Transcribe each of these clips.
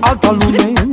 Altă lume.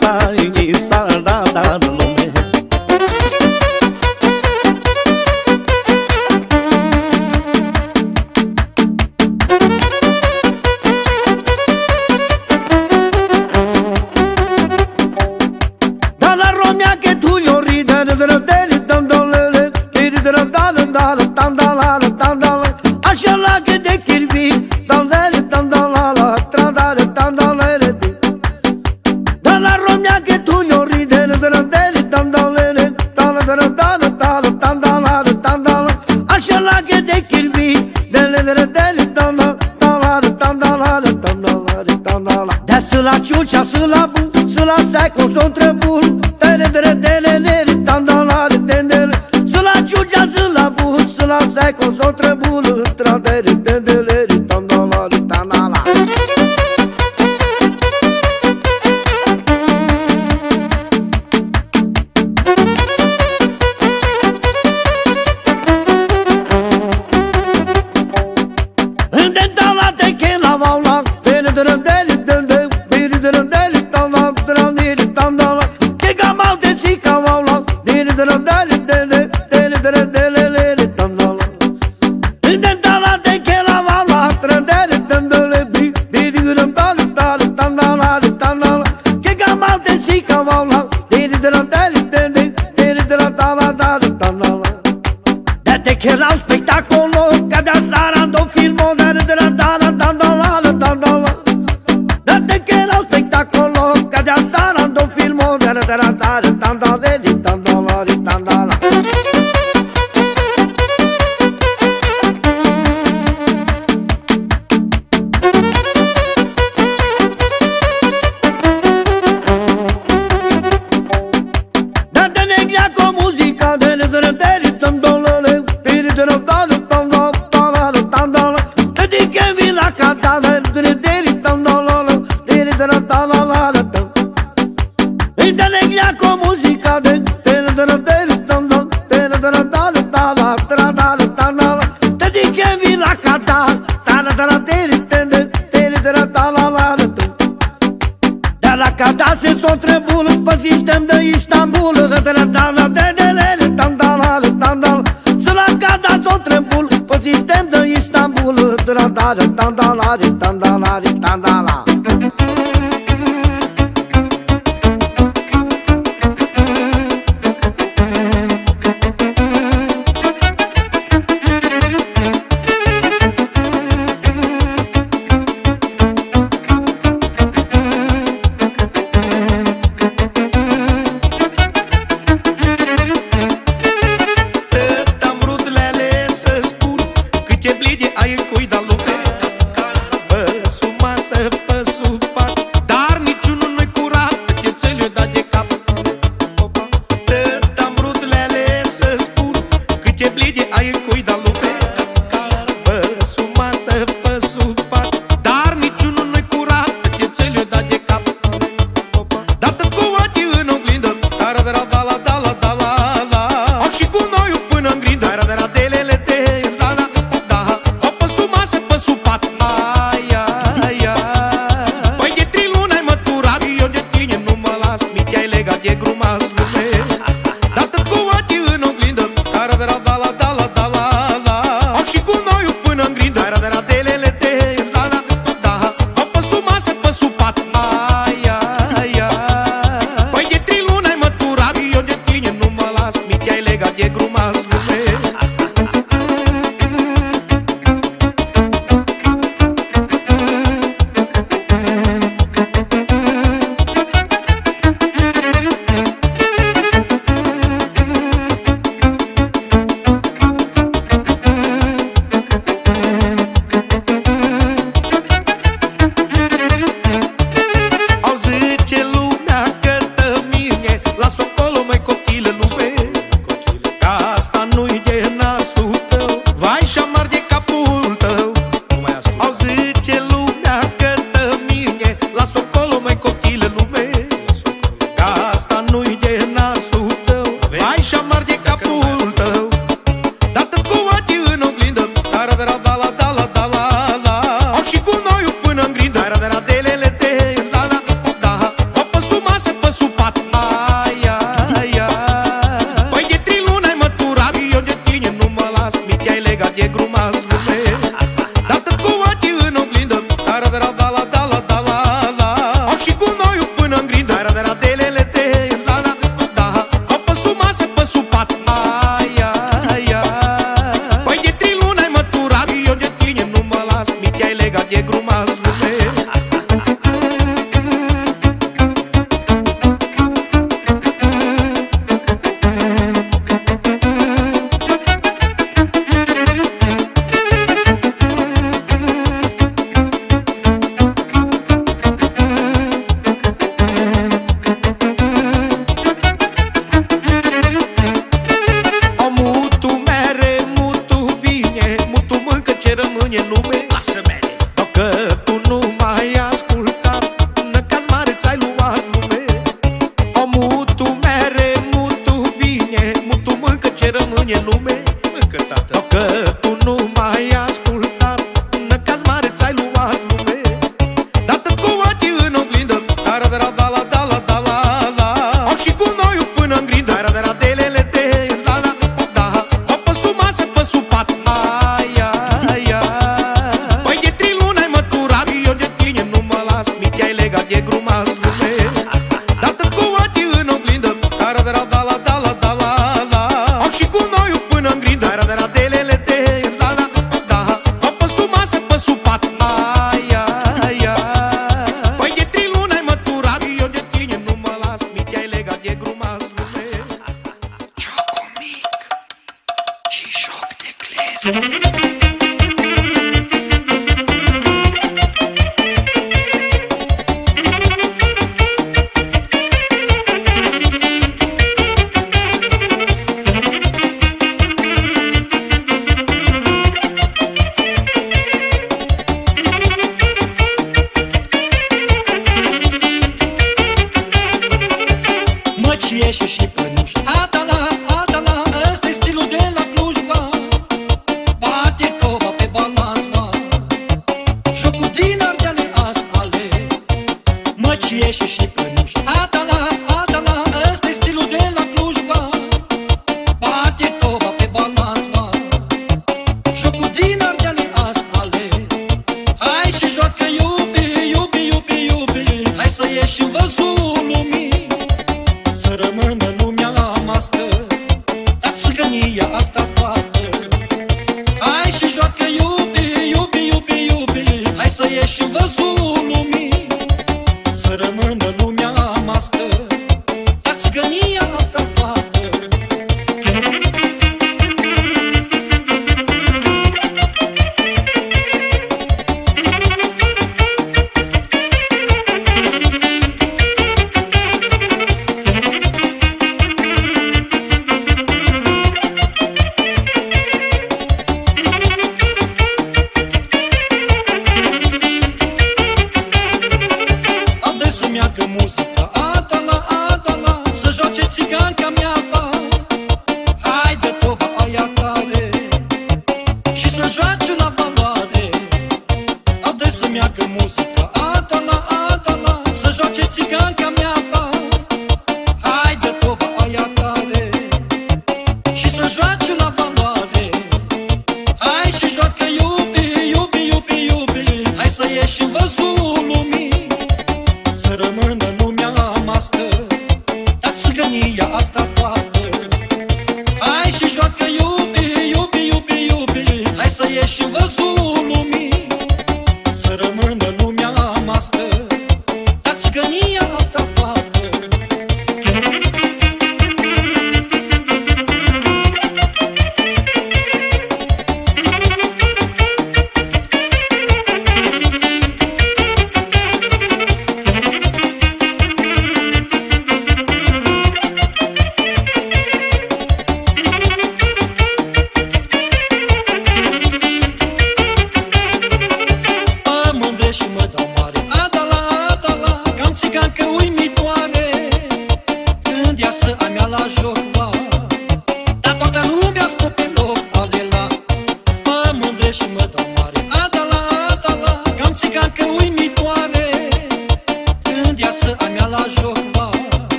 pasar.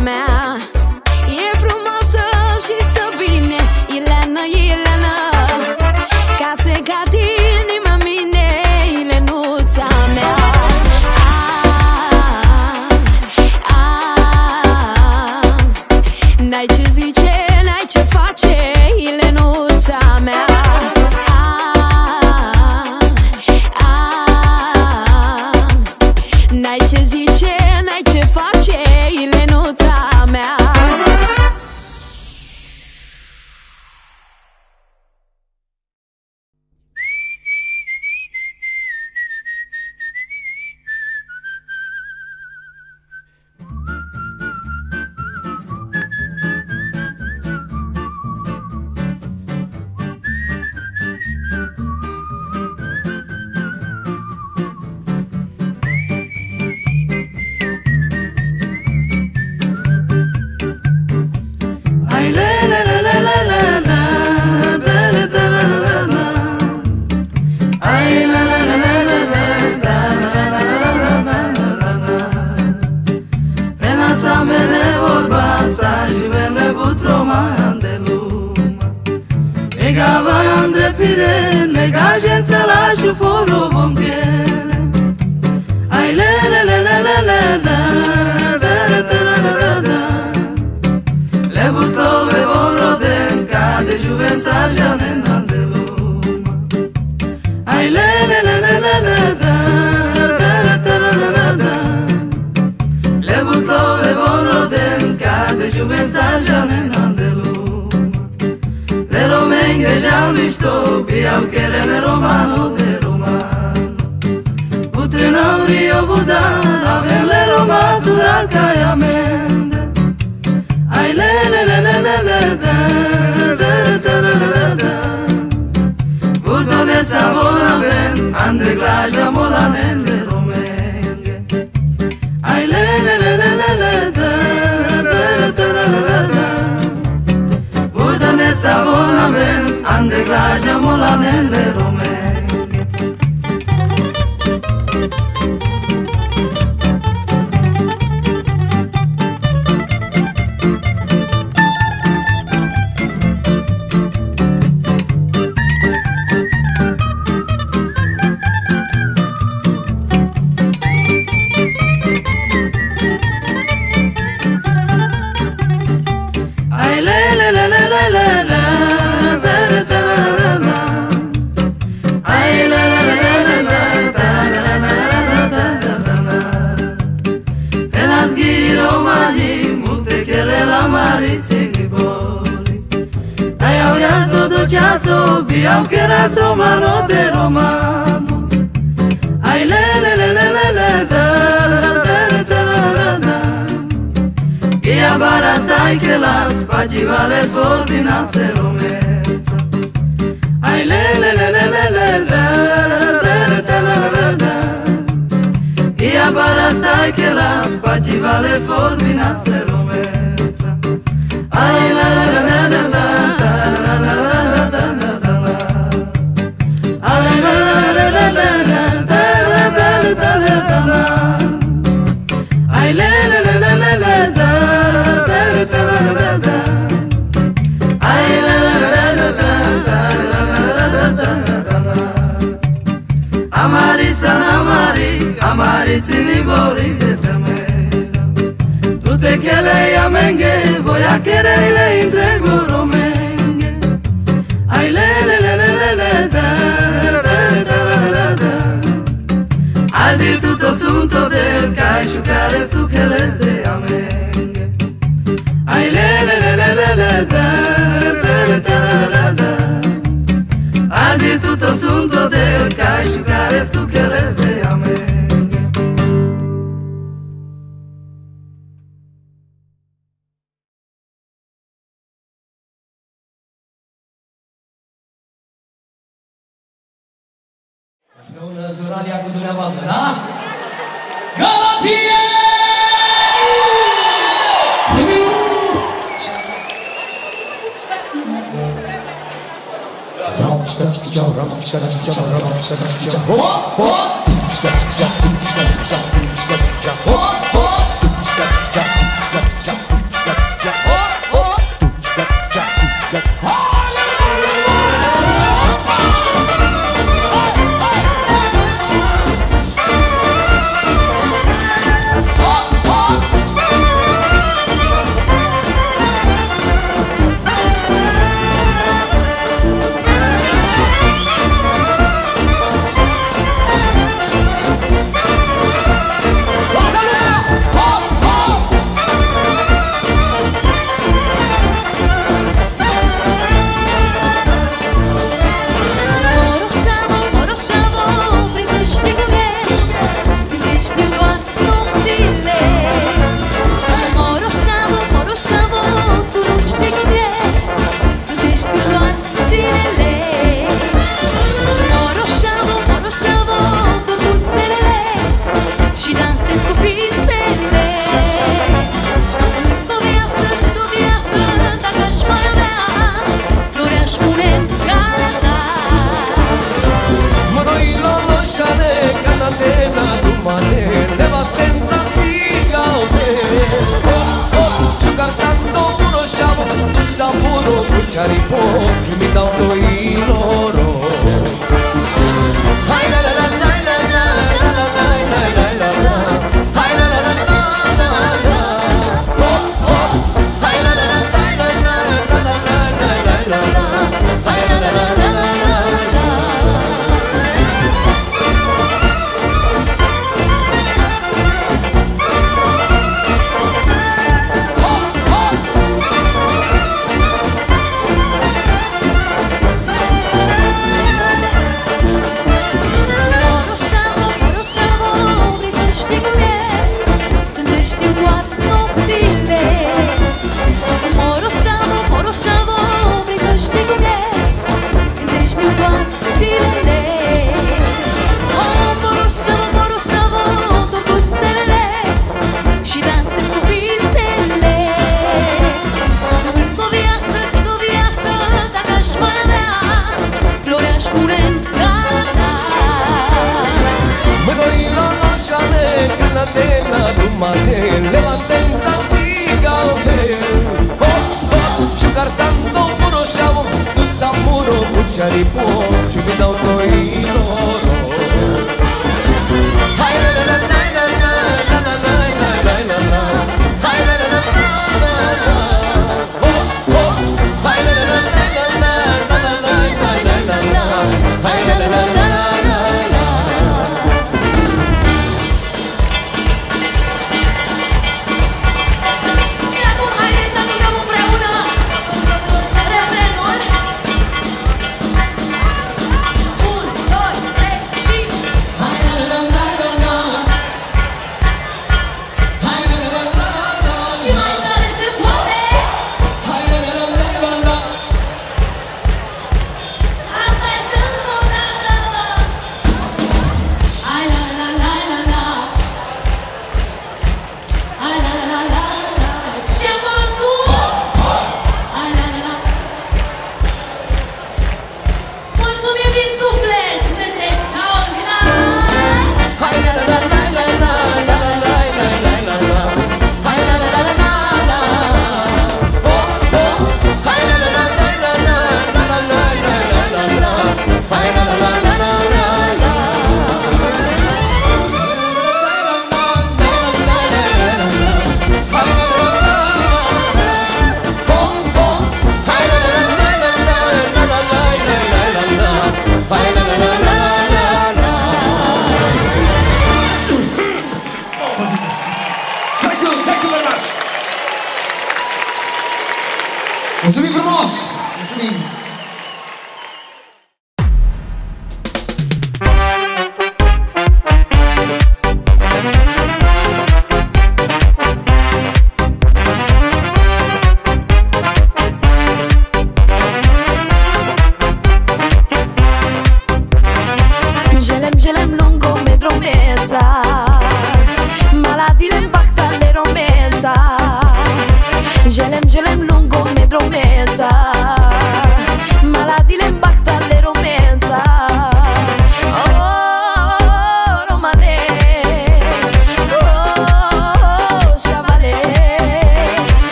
man.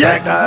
Yeah.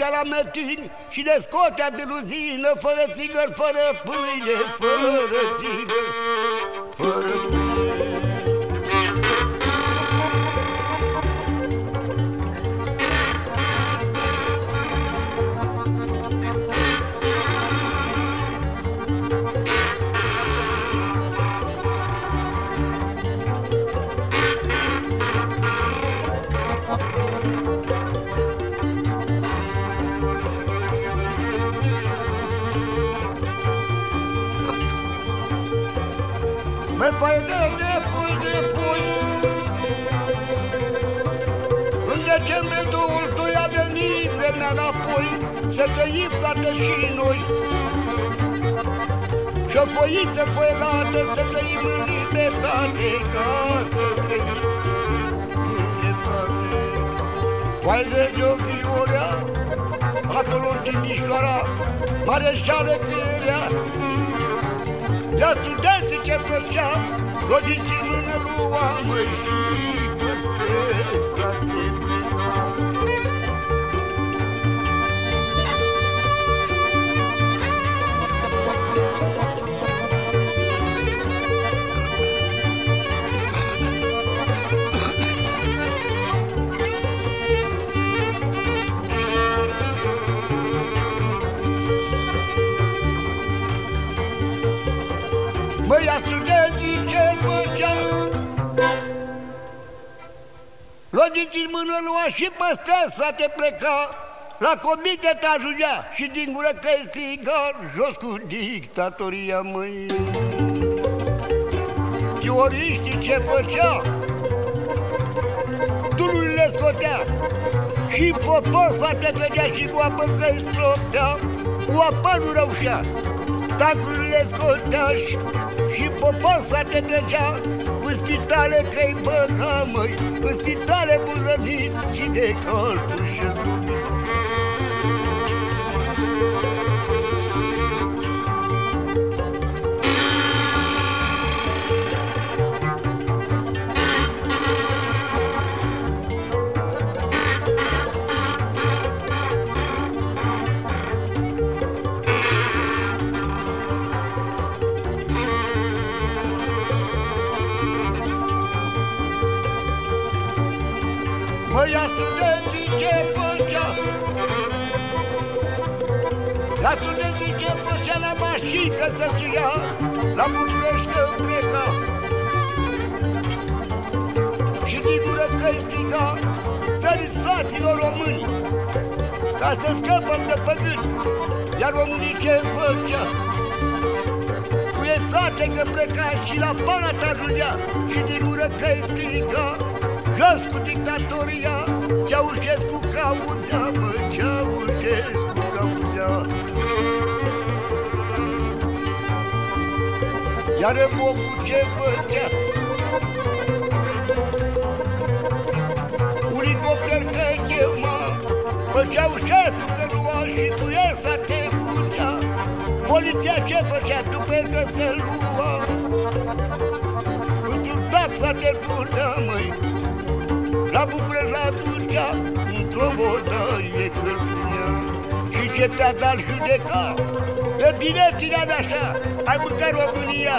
Scotea la mătini Și le scotea de luzină Fără țigări, fără pâine Fără țigări, Și o foiță foilată să trăim în libertate Ca să trăim în libertate Vai verde o viorea Acolo în Timișoara Mareșale Cârea Ia studenții ce plăcea Rodiți în mână lua măi Și păstrez frate Rodiți în mână lua și păstrez, frate, pleca. La comitet ajungea și din gură că striga Jos cu dictatoria, măi Chioriștii ce făcea Tulurile scotea Și popor, frate, trăgea și cu apă că stroptea. Cu apă nu reușea Tancurile scotea și, și popor, frate, trăgea Pâstia spitale că-i băga, măi În spitale buzăniți și de calcul și zubiți La studenții ce făcea la mașină să-ți ia La București că pleca. Și din gură că-i striga Săriți fraților români Ca să scăpăm de păgâni Iar românii ce făcea Tu e frate că pleca și la pana ta ajungea Și din gură că-i striga jos cu dictatoria Ceaușescu cauzea, mă, Ceaușescu. cauzea Iar mocul ce făcea Un elicopter că chema Pe Ceaușescu că lua și cu el s-a te fugea Poliția ce făcea după că se lua Într-un taxa te punea, măi la București, la Turcia, într-o bătaie călpunea Și Societatea Judecă, de bine ținea de așa, ai mâncat România,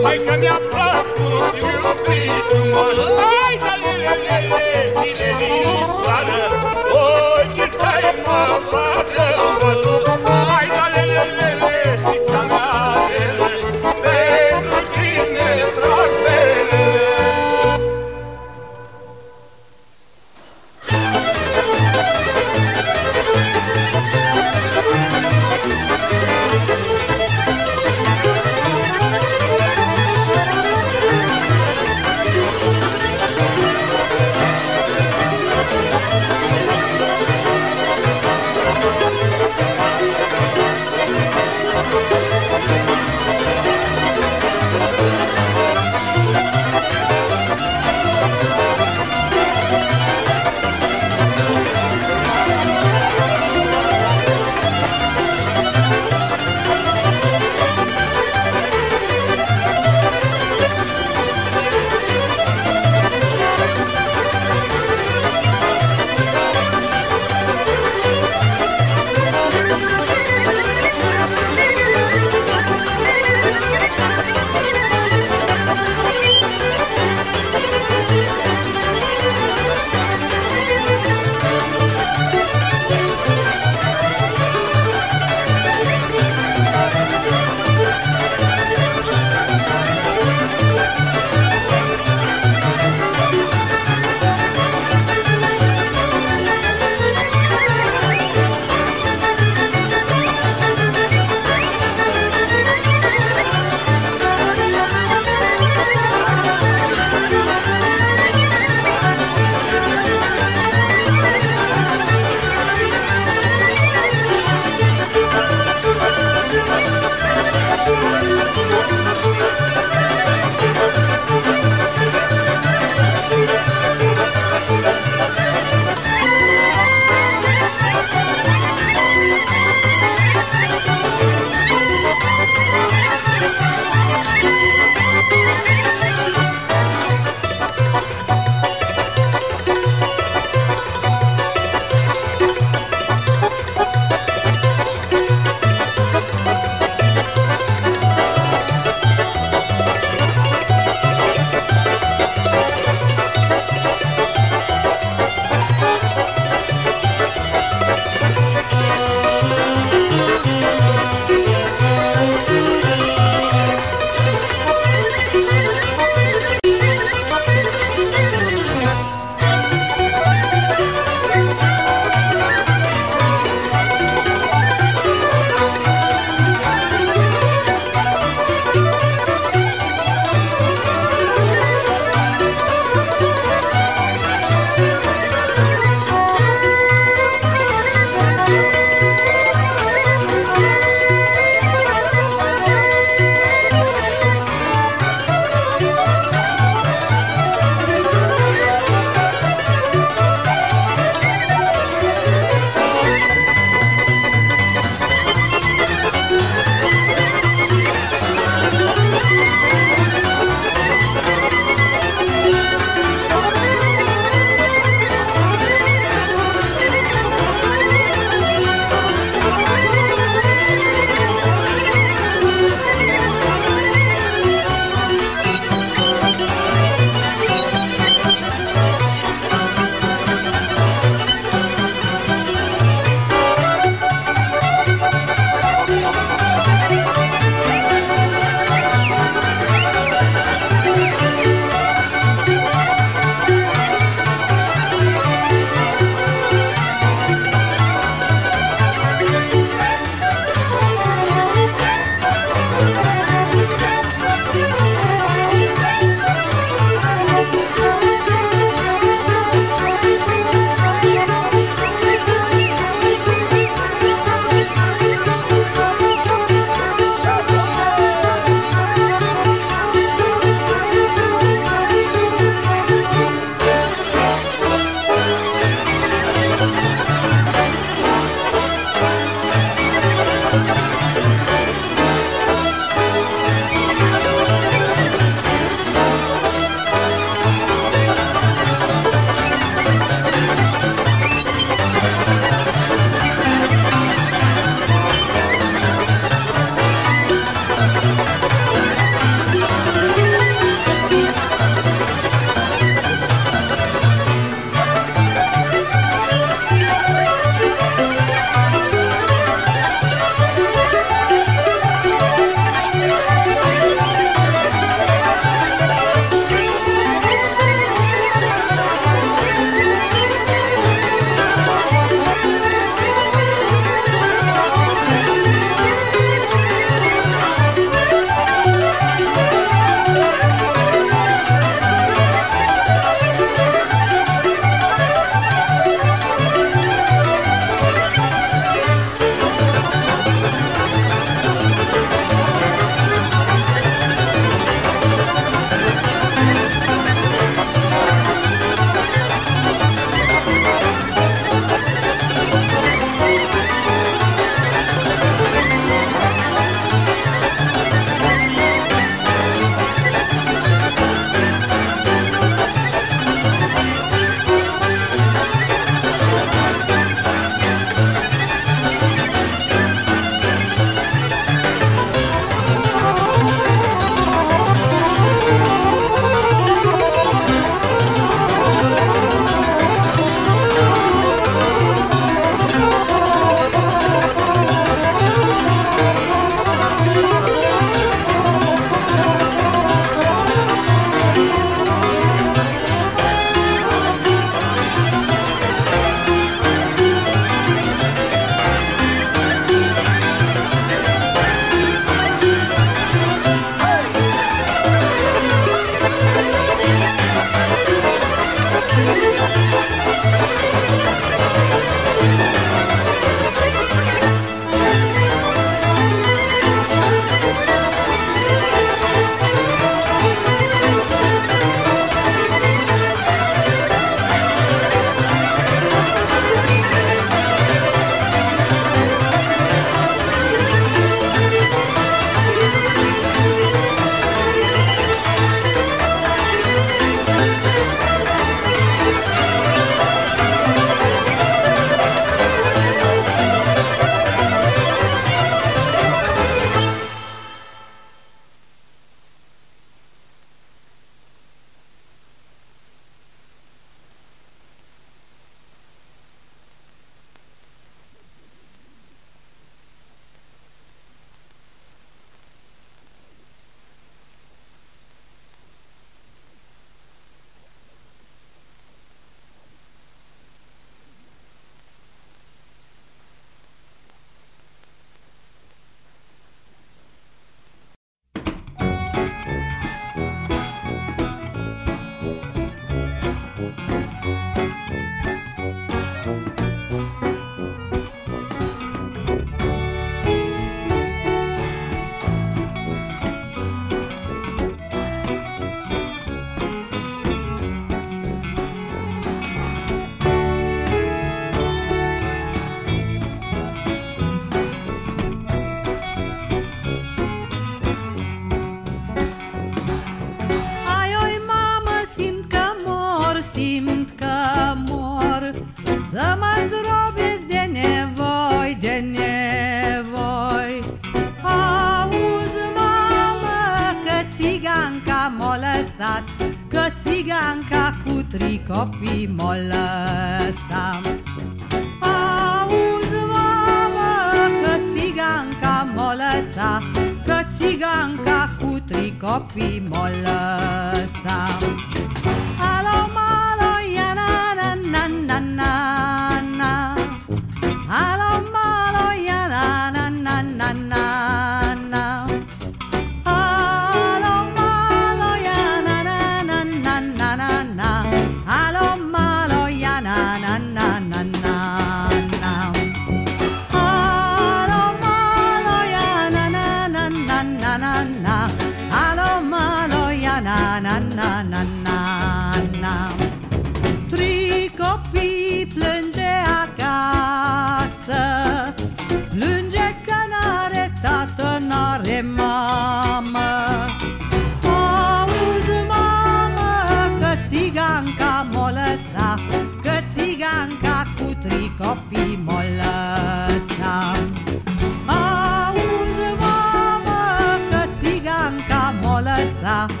lăsa Că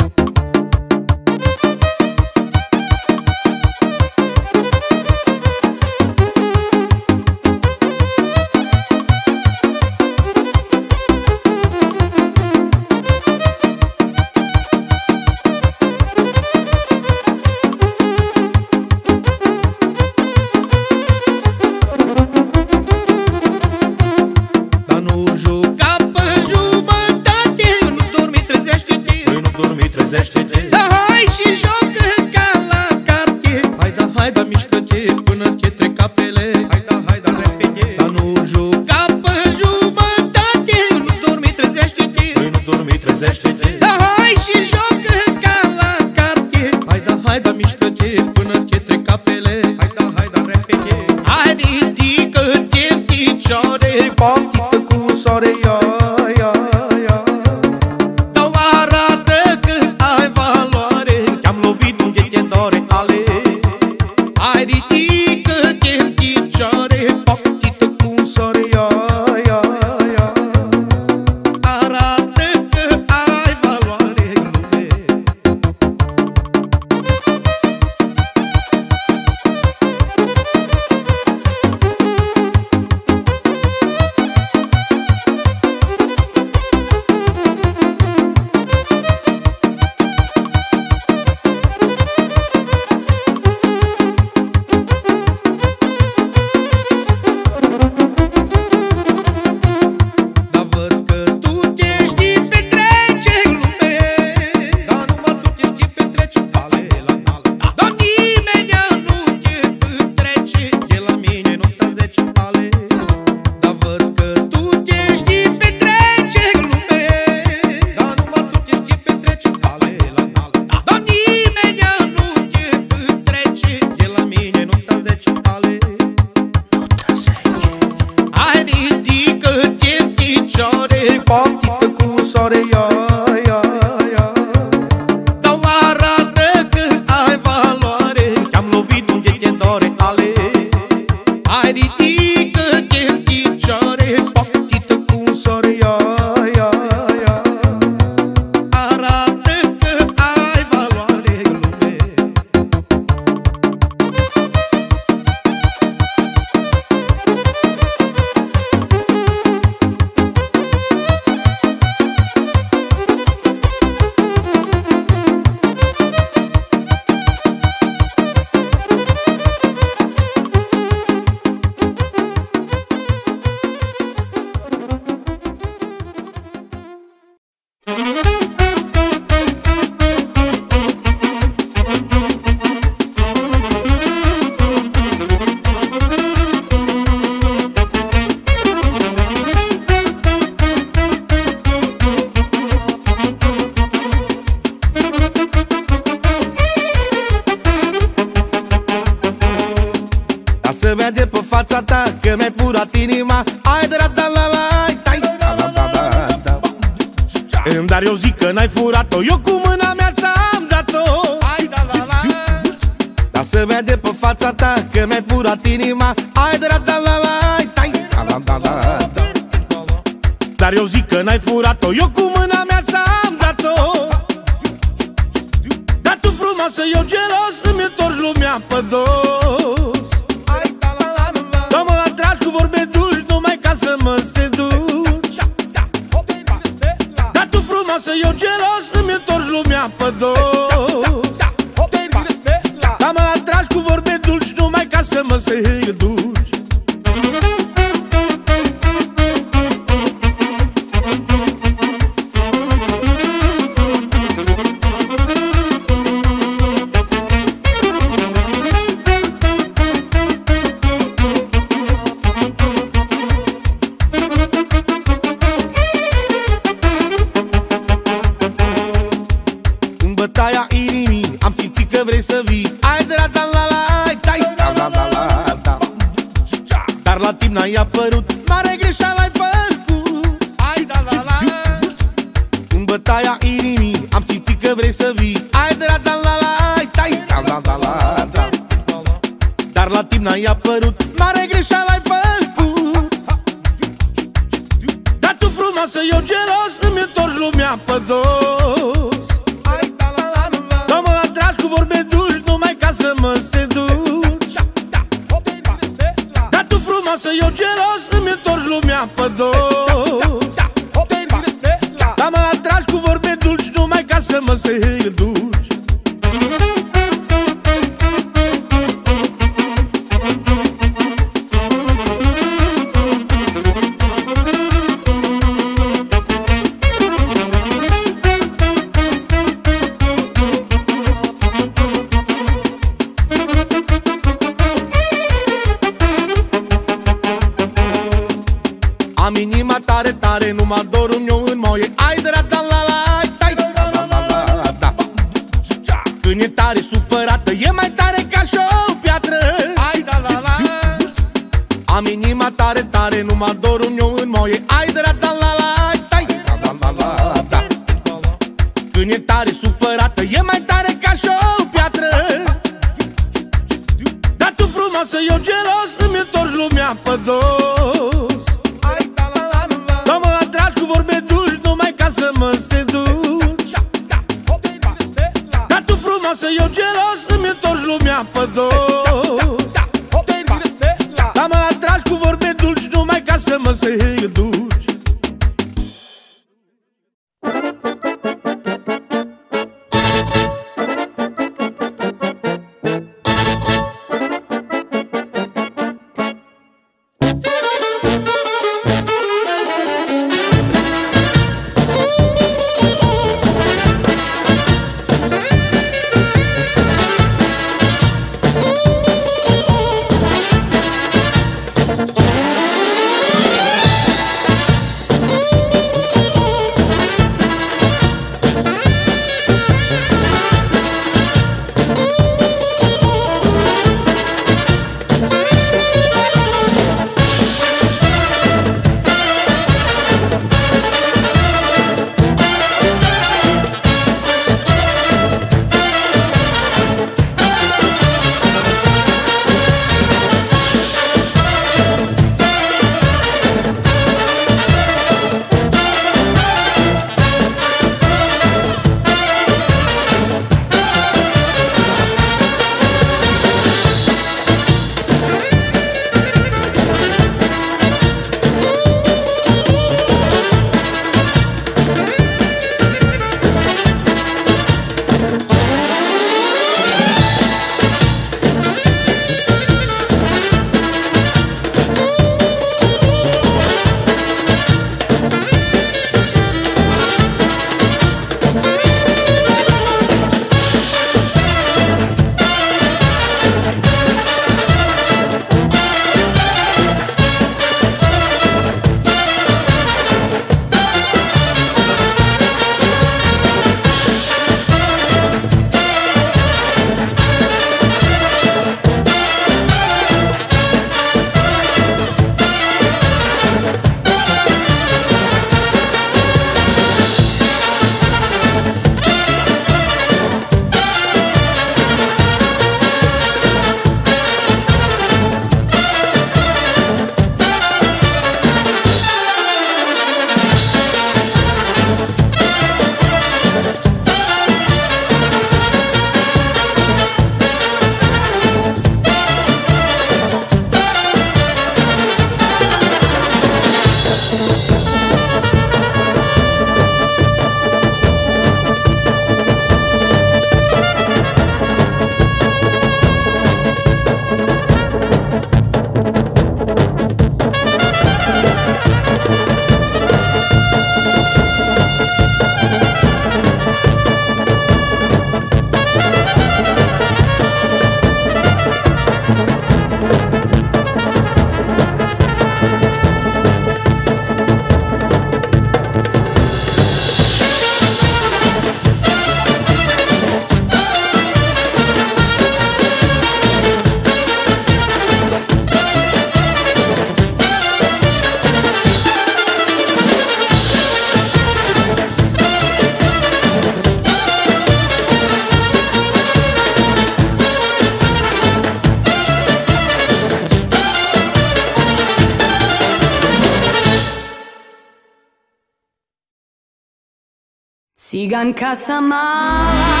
Ciganka sam mala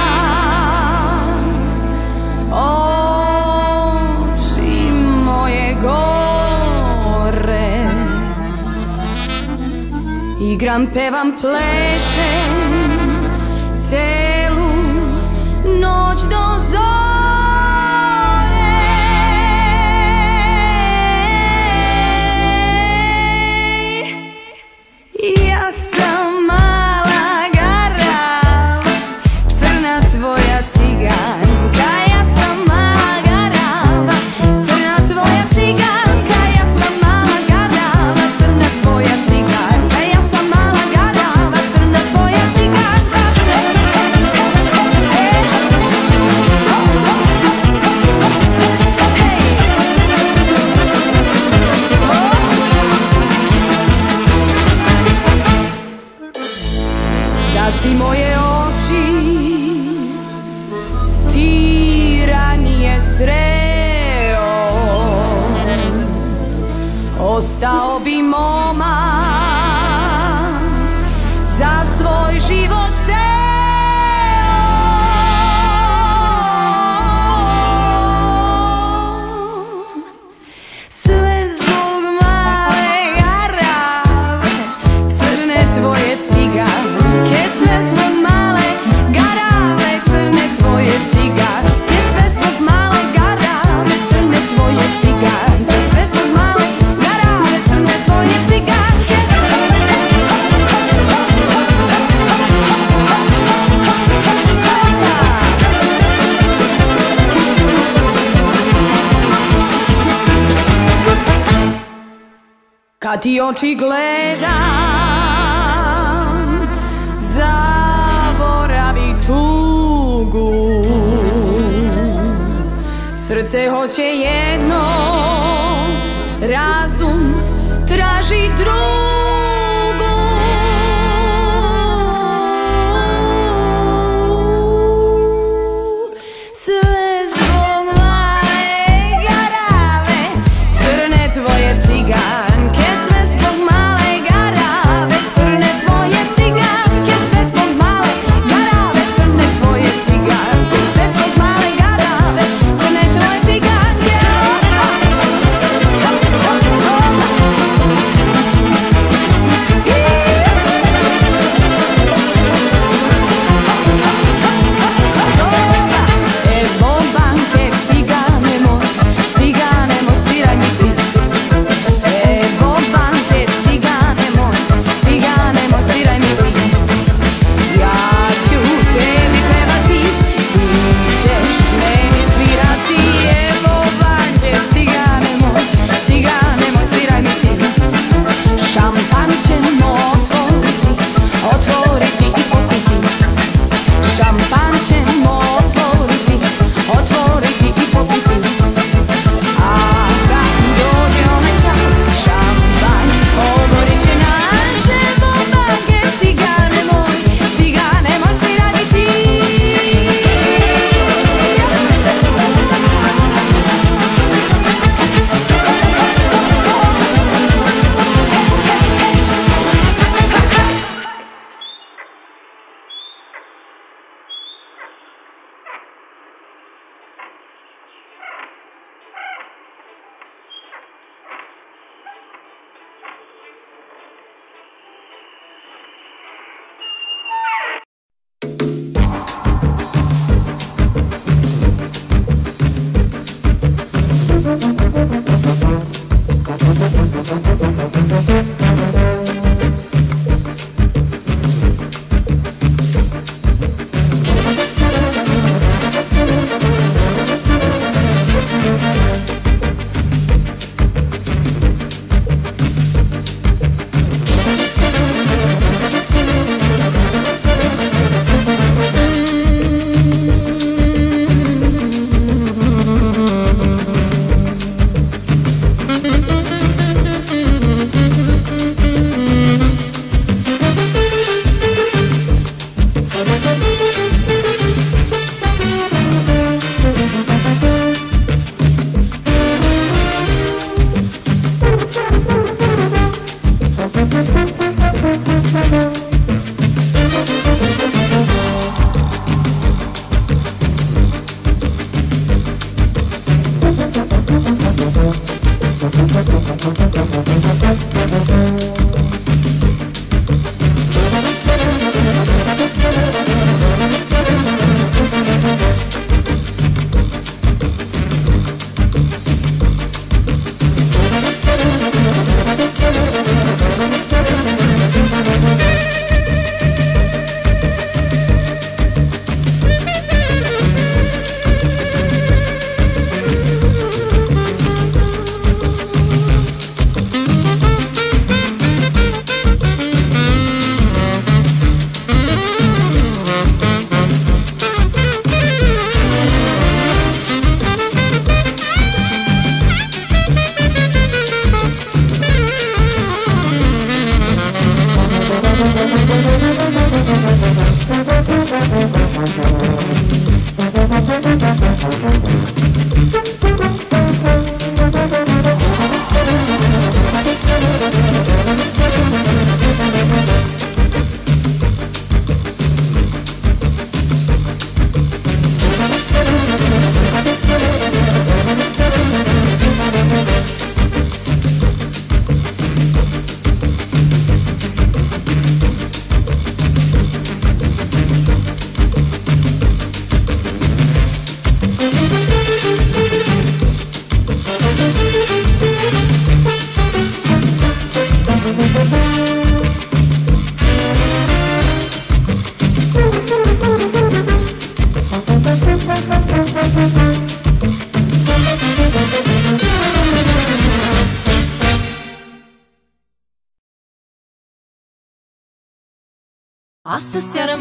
Oči moje gore. Igram, pevam, plešem Ciganka ti oči gledam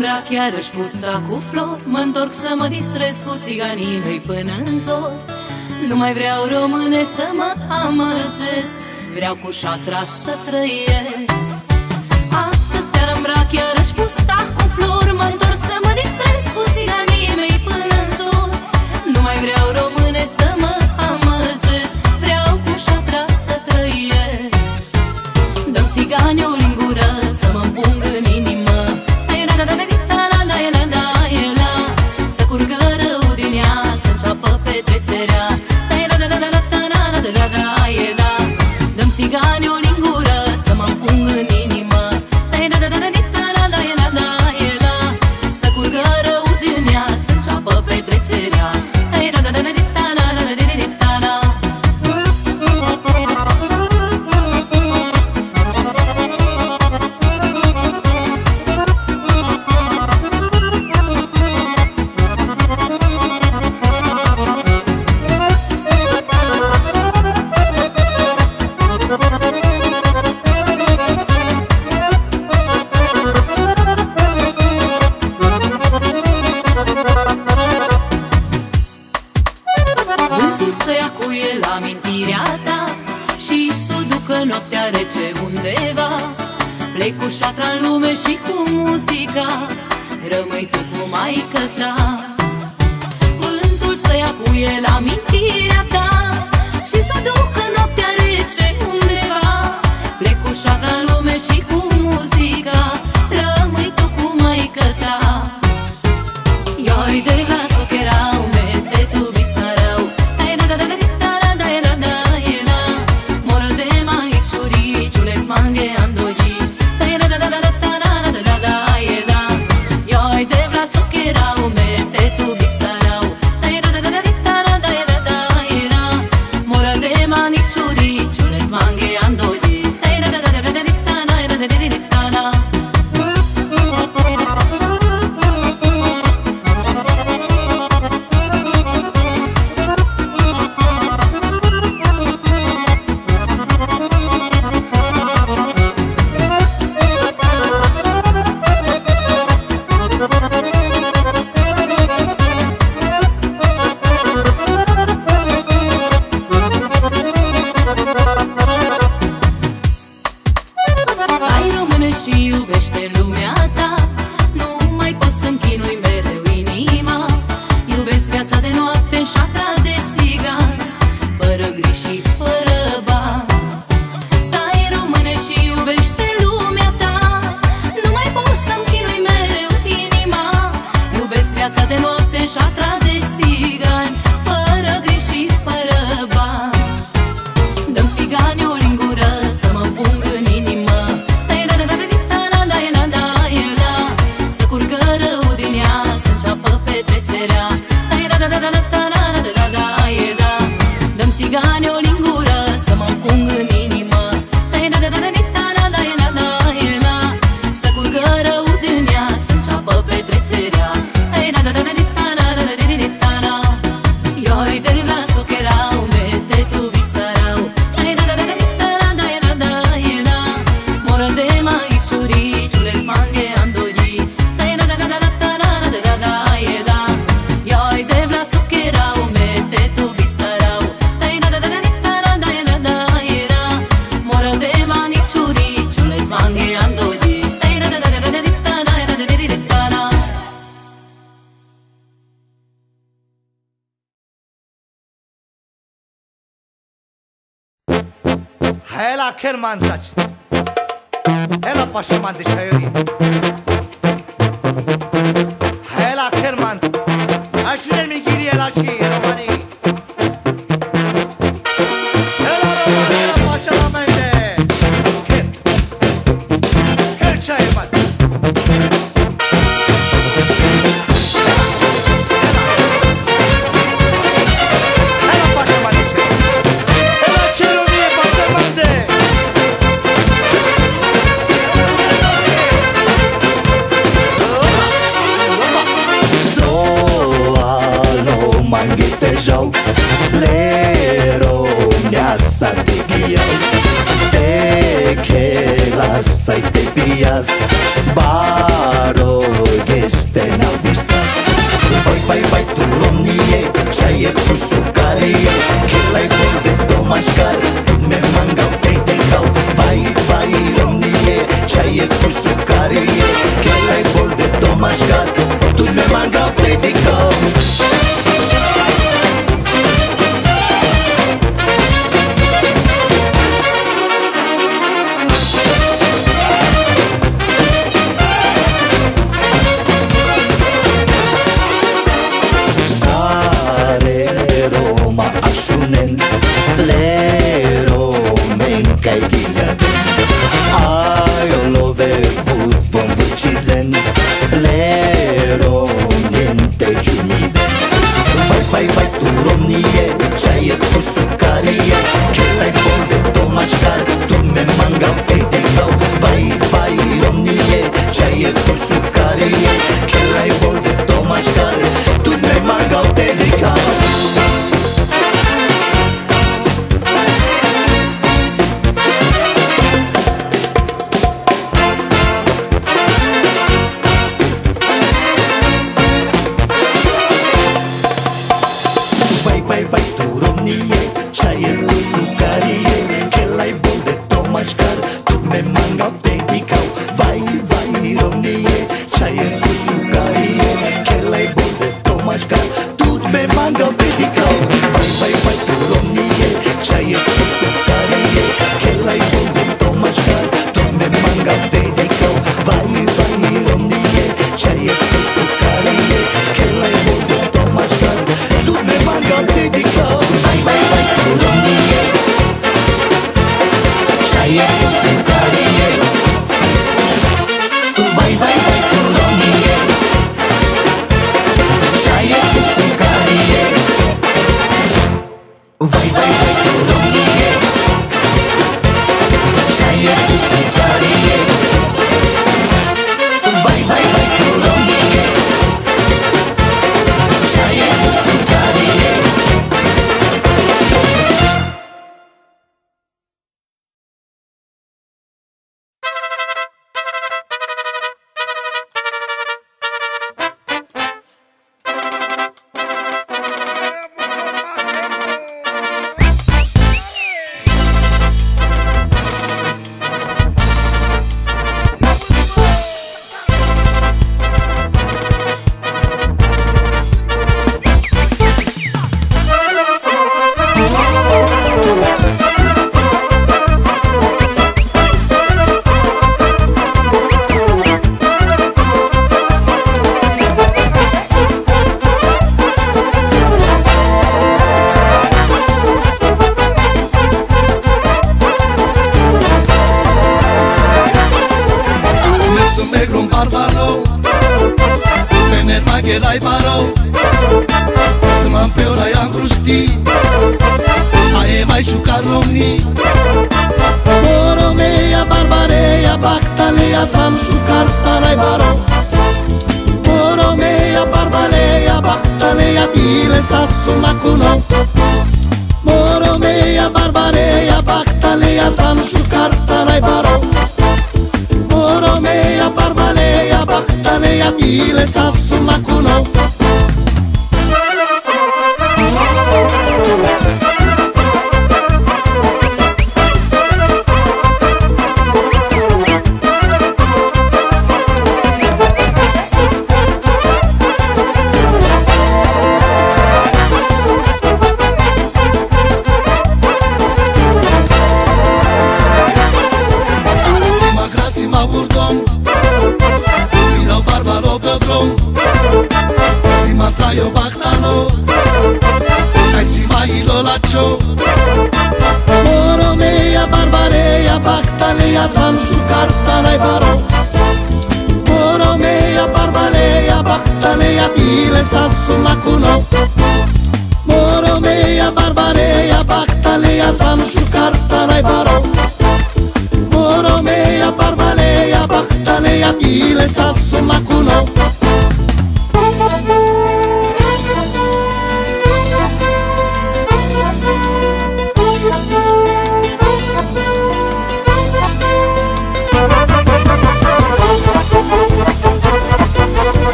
umbra chiar își pusta da cu flori. Mă întorc să mă distrez cu țiganii mei până în zor Nu mai vreau române să mă amăjesc. Vreau cu șatra să trăiesc.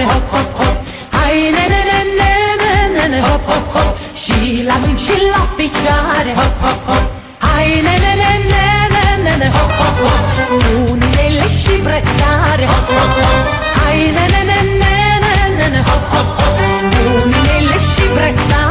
mare Hop, hop, hop Hai, ne, ne, ne, ne, ne, ne, ne Hop, hop, hop Și la mâini și la picioare Hop, hop, hop Hai, ne, ne, ne, ne, ne, ne, ne Hop, hop, hop Unele și brățare Hop, hop, hop Hai, ne, ne, ne, ne, ne, ne, ne Hop, hop, hop Unele și brățare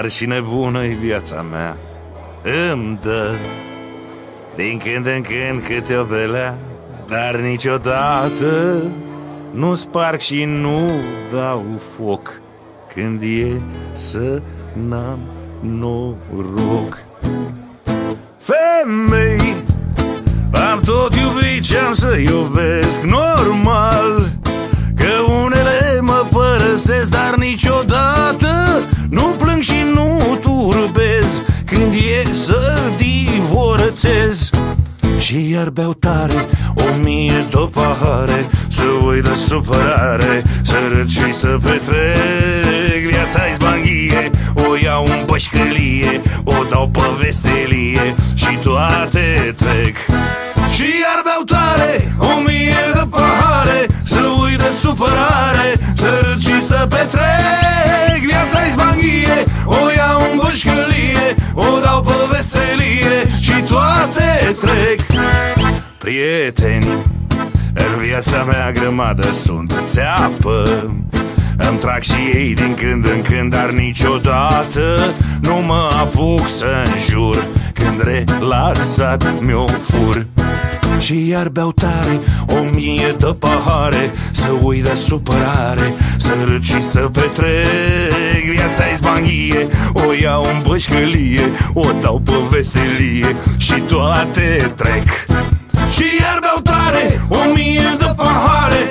dar și nebună e viața mea. Îmi dă din când în când câte o belea, dar niciodată nu sparg și nu dau foc când e să n-am noroc. Mea grămadă sunt țeapă. Îmi trag și ei din când în când Dar niciodată nu mă apuc să înjur. Când relaxat mi-o fur. Și iar beau tare O mie de pahare Să uit de supărare Să râd și să petrec Viața-i zbanghie O iau în bășcălie O dau pe veselie Și toate trec. Și iar beau tare O mie de pahare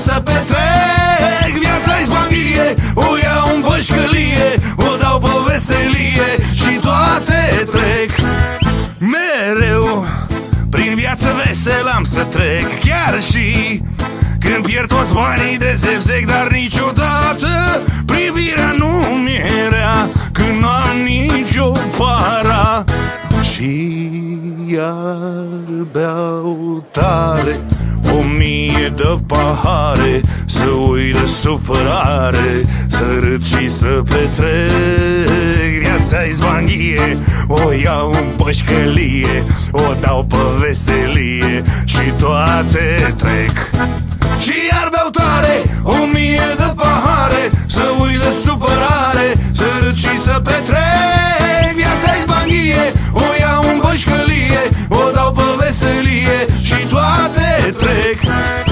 să petrec. Viața-i zbanghie O iau în bășcălie O dau pe veselie Și toate trec. Mereu Prin viață vesel am să trec. Chiar și când pierd toți banii de zevzec Dar niciodată privirea nu mi-era Când n-am nicio para. Și iar beau tare O mie de pahare Să uit de supărare Să râd și să petrec. Viața-i zbanghie O iau în pășcălie O dau pe veselie Și toate trec. Și iar beau tare O mie de pahare Să uit de supărare Să râd și să petrec mișcălie O dau pe veselie și toate trec.